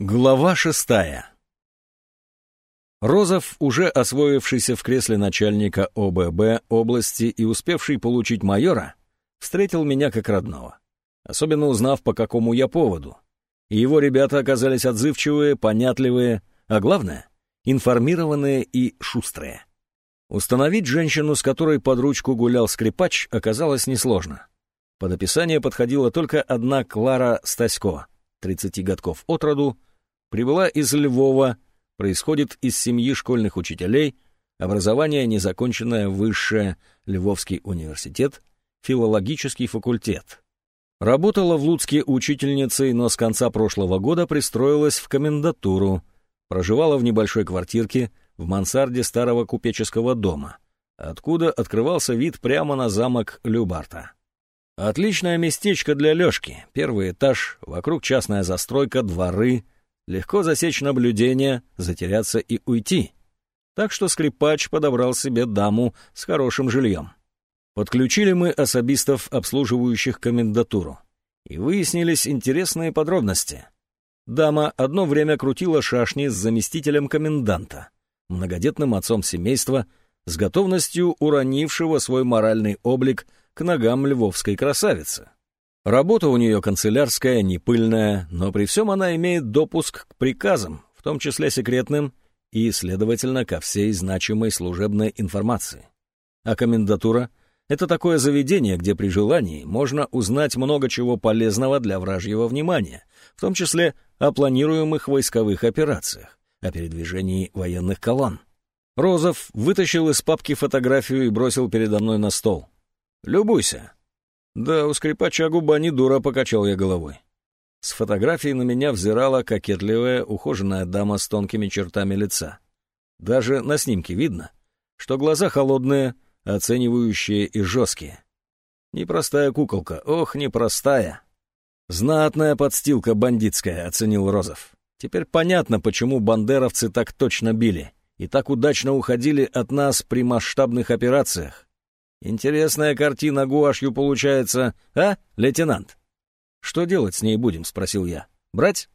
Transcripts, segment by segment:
Глава шестая Розов, уже освоившийся в кресле начальника ОББ области и успевший получить майора, встретил меня как родного, особенно узнав, по какому я поводу. Его ребята оказались отзывчивые, понятливые, а главное — информированные и шустрые. Установить женщину, с которой под ручку гулял скрипач, оказалось несложно. Под описание подходила только одна Клара Стасько, 30 годков от роду, Прибыла из Львова, происходит из семьи школьных учителей, образование незаконченное высшее, Львовский университет, филологический факультет. Работала в Луцке учительницей, но с конца прошлого года пристроилась в комендатуру, проживала в небольшой квартирке в мансарде старого купеческого дома, откуда открывался вид прямо на замок Любарта. Отличное местечко для Лёшки. Первый этаж, вокруг частная застройка, дворы — Легко засечь наблюдение, затеряться и уйти. Так что скрипач подобрал себе даму с хорошим жильем. Подключили мы особистов, обслуживающих комендатуру. И выяснились интересные подробности. Дама одно время крутила шашни с заместителем коменданта, многодетным отцом семейства, с готовностью уронившего свой моральный облик к ногам львовской красавицы. Работа у нее канцелярская, не пыльная, но при всем она имеет допуск к приказам, в том числе секретным, и, следовательно, ко всей значимой служебной информации. А комендатура — это такое заведение, где при желании можно узнать много чего полезного для вражьего внимания, в том числе о планируемых войсковых операциях, о передвижении военных колонн. Розов вытащил из папки фотографию и бросил передо мной на стол. «Любуйся. Да, у скрипача губа не дура, покачал я головой. С фотографии на меня взирала кокетливая, ухоженная дама с тонкими чертами лица. Даже на снимке видно, что глаза холодные, оценивающие и жесткие. Непростая куколка, ох, непростая. Знатная подстилка бандитская, оценил Розов. Теперь понятно, почему бандеровцы так точно били и так удачно уходили от нас при масштабных операциях. Интересная картина гуашью получается, а, лейтенант? Что делать с ней будем, спросил я. Брать?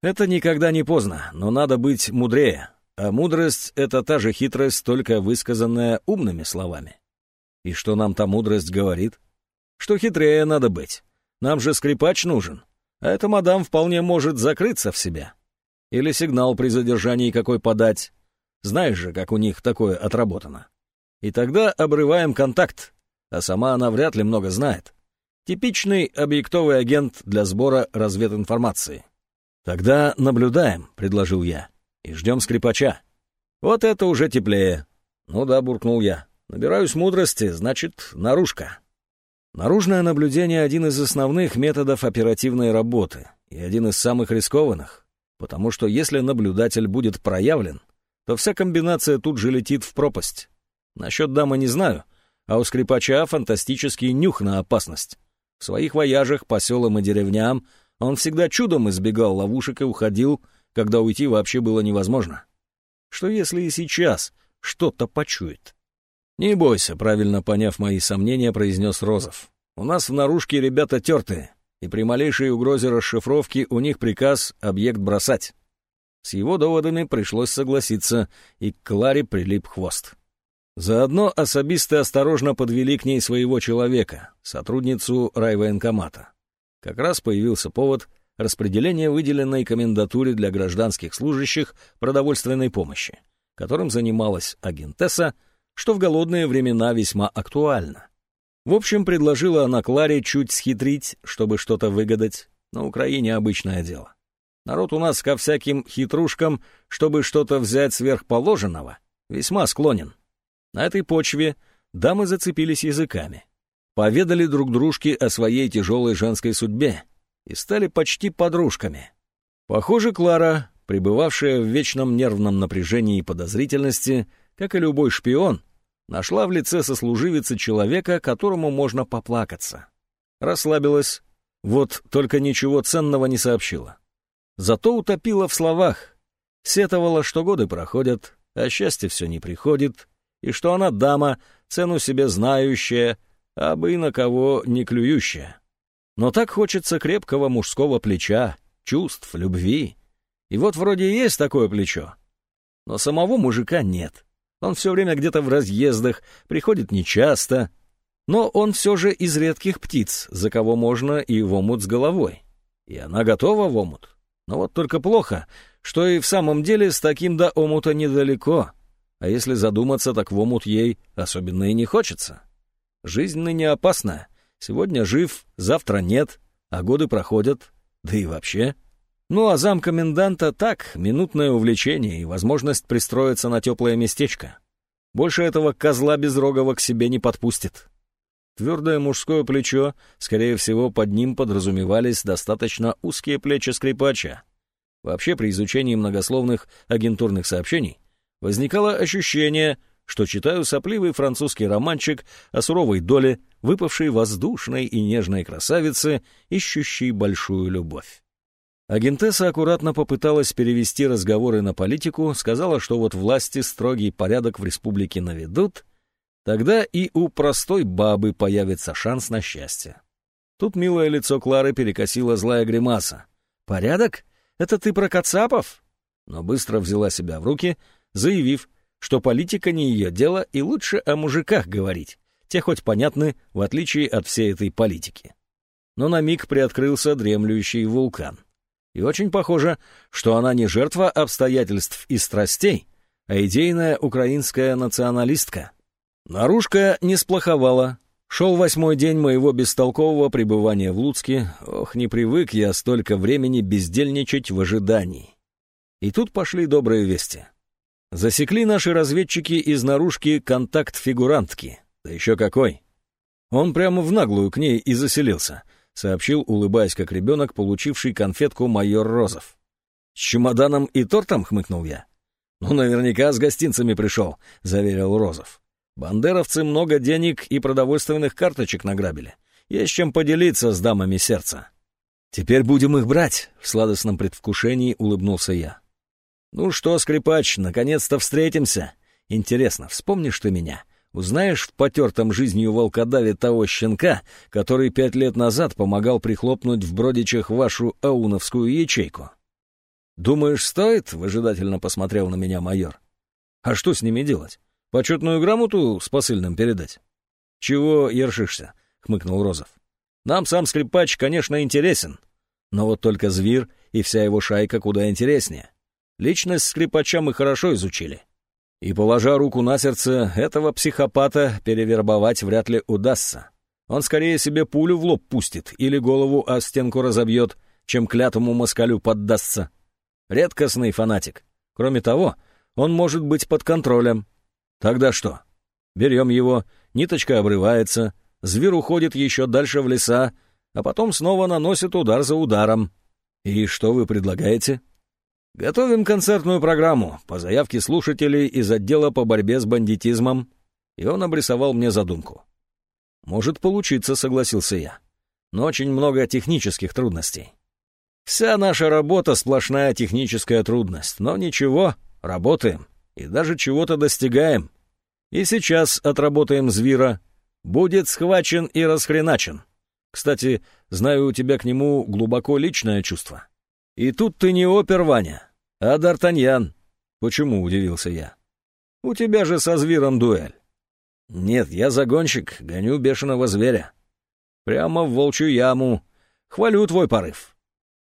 Это никогда не поздно, но надо быть мудрее. А мудрость — это та же хитрость, только высказанная умными словами. И что нам та мудрость говорит? Что хитрее надо быть. Нам же скрипач нужен. А эта мадам вполне может закрыться в себя. Или сигнал при задержании какой подать. Знаешь же, как у них такое отработано. И тогда обрываем контакт, а сама она вряд ли много знает. Типичный объектовый агент для сбора развединформации. «Тогда наблюдаем», — предложил я, — «и ждем скрипача». «Вот это уже теплее». «Ну да», — буркнул я. «Набираюсь мудрости, значит, наружка». Наружное наблюдение — один из основных методов оперативной работы и один из самых рискованных, потому что если наблюдатель будет проявлен, то вся комбинация тут же летит в пропасть. Насчет дамы не знаю, а у скрипача фантастический нюх на опасность. В своих вояжах по селам и деревням он всегда чудом избегал ловушек и уходил, когда уйти вообще было невозможно. Что если и сейчас что-то почует? «Не бойся», — правильно поняв мои сомнения, произнес Розов. «У нас в наружке ребята тертые, и при малейшей угрозе расшифровки у них приказ объект бросать». С его доводами пришлось согласиться, и к Кларе прилип хвост. Заодно особисты осторожно подвели к ней своего человека, сотрудницу райвоенкомата. Как раз появился повод распределения выделенной комендатуре для гражданских служащих продовольственной помощи, которым занималась агентесса, что в голодные времена весьма актуально. В общем, предложила она Кларе чуть схитрить, чтобы что-то выгадать. На Украине обычное дело. Народ у нас ко всяким хитрушкам, чтобы что-то взять сверхположенного, весьма склонен. На этой почве дамы зацепились языками, поведали друг дружке о своей тяжелой женской судьбе и стали почти подружками. Похоже, Клара, пребывавшая в вечном нервном напряжении и подозрительности, как и любой шпион, нашла в лице сослуживицы человека, которому можно поплакаться. Расслабилась, вот только ничего ценного не сообщила. Зато утопила в словах, сетовала, что годы проходят, а счастье все не приходит, и что она дама, цену себе знающая, а бы на кого не клюющая. Но так хочется крепкого мужского плеча, чувств, любви. И вот вроде есть такое плечо, но самого мужика нет. Он все время где-то в разъездах, приходит нечасто, но он все же из редких птиц, за кого можно и в омут с головой. И она готова в омут. Но вот только плохо, что и в самом деле с таким до омута недалеко. А если задуматься, так в омут ей особенно и не хочется. Жизнь ныне опасна. Сегодня жив, завтра нет, а годы проходят, да и вообще. Ну а зам коменданта так, минутное увлечение и возможность пристроиться на теплое местечко. Больше этого козла безрогого к себе не подпустит. Твердое мужское плечо, скорее всего, под ним подразумевались достаточно узкие плечи скрипача. Вообще, при изучении многословных агентурных сообщений возникало ощущение, что читаю сопливый французский романчик о суровой доле, выпавшей воздушной и нежной красавице, ищущей большую любовь. Агентесса аккуратно попыталась перевести разговоры на политику, сказала, что вот власти строгий порядок в республике наведут, тогда и у простой бабы появится шанс на счастье. Тут милое лицо Клары перекосило злая гримаса. «Порядок? Это ты про Кацапов?» Но быстро взяла себя в руки, заявив, что политика не ее дело и лучше о мужиках говорить. Те хоть понятны, в отличие от всей этой политики. Но на миг приоткрылся дремлющий вулкан. И очень похоже, что она не жертва обстоятельств и страстей, а идейная украинская националистка. Наружка не сплоховала. Шел восьмой день моего бестолкового пребывания в Луцке. Ох, не привык я столько времени бездельничать в ожидании. И тут пошли добрые вести. Засекли наши разведчики из наружки контакт фигурантки. Да еще какой! Он прямо в наглую к ней и заселился — сообщил, улыбаясь как ребенок, получивший конфетку майор Розов. «С чемоданом и тортом?» — хмыкнул я. «Ну, наверняка с гостинцами пришел», — заверил Розов. «Бандеровцы много денег и продовольственных карточек награбили. Есть чем поделиться с дамами сердца». «Теперь будем их брать», — в сладостном предвкушении улыбнулся я. «Ну что, скрипач, наконец-то встретимся. Интересно, вспомнишь ты меня? Узнаешь в потертом жизнью волкодаве того щенка, который пять лет назад помогал прихлопнуть в Бродичах вашу ауновскую ячейку. «Думаешь, стоит?» — выжидательно посмотрел на меня майор. «А что с ними делать? Почетную грамоту с посыльным передать?» «Чего ершишься?» — хмыкнул Розов. «Нам сам скрипач, конечно, интересен, но вот только зверь и вся его шайка куда интереснее. Личность скрипача мы хорошо изучили. И, положа руку на сердце, этого психопата перевербовать вряд ли удастся. Он скорее себе пулю в лоб пустит или голову о стенку разобьет, чем клятому москалю поддастся. Редкостный фанатик. Кроме того, он может быть под контролем. Тогда что? Берем его, ниточка обрывается, зверь уходит еще дальше в леса, а потом снова наносит удар за ударом. И что вы предлагаете? Готовим концертную программу по заявке слушателей из отдела по борьбе с бандитизмом, и он обрисовал мне задумку. Может получиться, согласился я. Но очень много технических трудностей. Вся наша работа сплошная техническая трудность, но ничего, работаем и даже чего-то достигаем. И сейчас отработаем звера, будет схвачен и расхреначен. Кстати, знаю у тебя к нему глубоко личное чувство. И тут ты не опер, Ваня, а Д'Артаньян. Почему, удивился я. У тебя же со звером дуэль. Нет, я загонщик, гоню бешеного зверя. Прямо в волчью яму. Хвалю твой порыв.